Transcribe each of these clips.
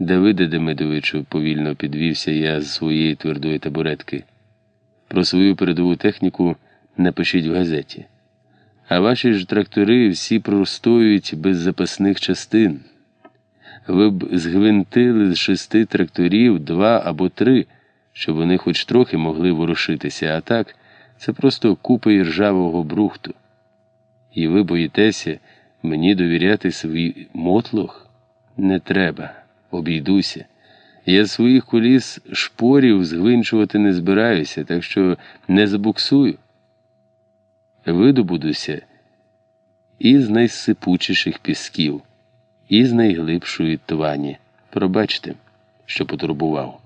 Давиде Демидовичу, повільно підвівся я з своєї твердої табуретки. Про свою передову техніку напишіть в газеті. А ваші ж трактори всі простоюють без запасних частин. Ви б згвинтили з шести тракторів два або три, щоб вони хоч трохи могли ворушитися, а так це просто купа іржавого брухту. І ви боїтеся мені довіряти свій мотлох? Не треба, обійдуся. Я своїх коліс шпорів згвинчувати не збираюся, так що не забуксую. Видобудуся із найсипучіших пісків, і з найглибшої твані. Пробачте, що потурбував.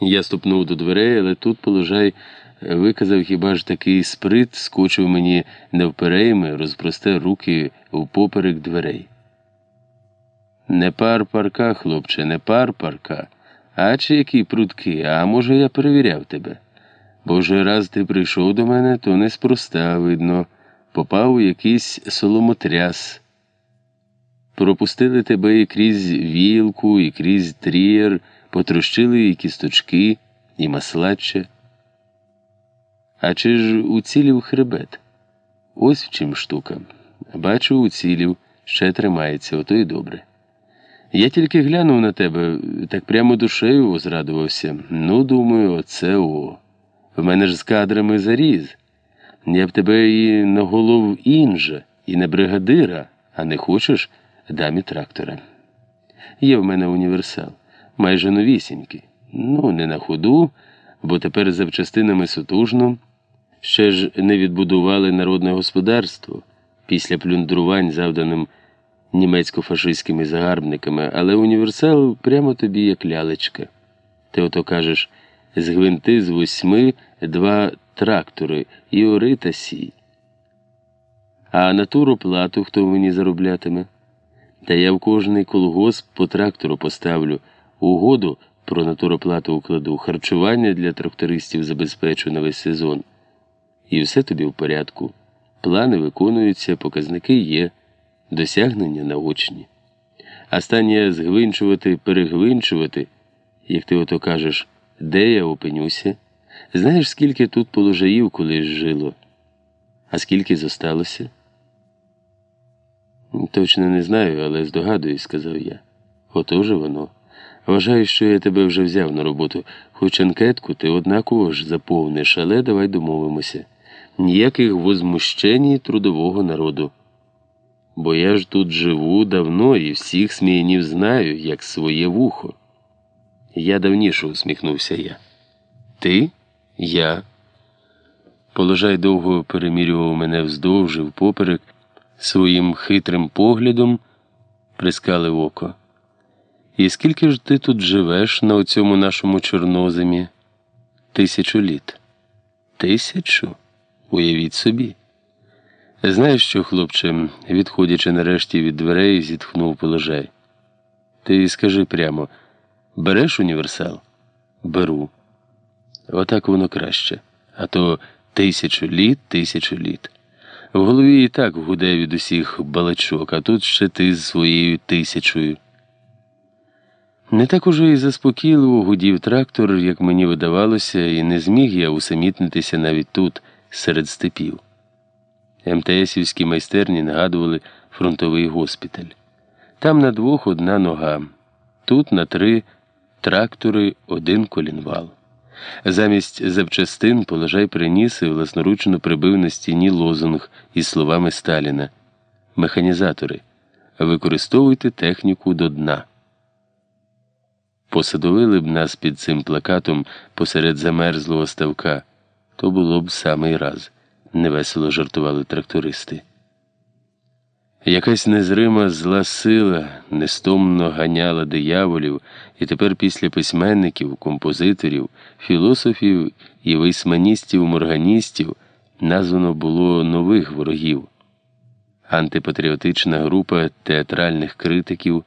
Я ступнув до дверей, але тут положай виказав хіба ж такий сприт, скочив мені навперейми, розпростер руки впоперек дверей. Не пар парка, хлопче, не пар парка, а чи які прутки, а може, я перевіряв тебе. Бо вже раз ти прийшов до мене, то неспроста, видно, попав у якийсь соломотряс. Пропустили тебе і крізь вілку, і крізь трієр, потрощили і кісточки, і маслаччя. А чи ж уцілів хребет? Ось в чим штука. Бачу, уцілів, ще тримається, ото й добре. Я тільки глянув на тебе, так прямо душею озрадувався. Ну, думаю, оце о. В мене ж з кадрами заріз. Я б тебе і на голову інжа, і не бригадира, а не хочеш дам і трактора. Є в мене універсал, майже новісінький. Ну, не на ходу, бо тепер запчастинами сутужно. Ще ж не відбудували народне господарство після плюндрувань, завданим німецько-фашистськими загарбниками, але універсал прямо тобі як лялечка. Ти ото кажеш з гвинти з восьми два трактори і ори та сій. А натуру плату хто мені зароблятиме? Та я в кожний колгосп по трактору поставлю угоду про натуроплату укладу, харчування для трактористів забезпечу на весь сезон. І все тобі в порядку. Плани виконуються, показники є, досягнення наочні. А стання згвинчувати, перегвинчувати, як ти ото кажеш, де я опинюся? Знаєш, скільки тут положаїв колись жило, а скільки зосталося? Точно не знаю, але здогадуюсь, сказав я. Отоже воно. Вважаю, що я тебе вже взяв на роботу, хоч анкетку ти однаково ж заповниш, але давай домовимося. Ніяких возмущень трудового народу. Бо я ж тут живу давно і всіх сміянів знаю, як своє вухо. Я давніше усміхнувся я. Ти? Я. Положай довго перемірював мене вздовж і впоперек, своїм хитрим поглядом прискалив око. І скільки ж ти тут живеш на оцьому нашому чорноземі? Тисячу літ. Тисячу? Уявіть собі. Знаєш що, хлопче, відходячи нарешті від дверей, зітхнув положай. Ти скажи прямо береш універсал? Беру. Отак воно краще. А то тисячу літ, тисячу літ. В голові і так гуде від усіх балачок, а тут ще ти з своєю тисячою. Не так уже і заспокійливо гудів трактор, як мені видавалося, і не зміг я усамітнитися навіть тут, серед степів. МТСівські майстерні нагадували фронтовий госпіталь. Там на двох одна нога, тут на три трактори один колінвал. Замість запчастин положай приніс і власноручно прибив на стіні лозунг із словами Сталіна Механізатори. Використовуйте техніку до дна. Посадовили б нас під цим плакатом посеред замерзлого ставка, то було б самий раз, невесело жартували трактористи. Якась незрима зла сила нестомно ганяла дияволів, і тепер після письменників, композиторів, філософів і вейсманістів, морганістів названо було нових ворогів. Антипатріотична група театральних критиків,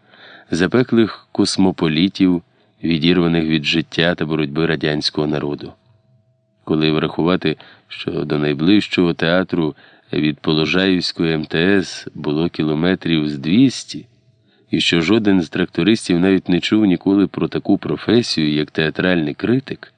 запеклих космополітів відірваних від життя та боротьби радянського народу. Коли врахувати, що до найближчого театру від Положаївської МТС було кілометрів з 200, і що жоден з трактористів навіть не чув ніколи про таку професію, як театральний критик,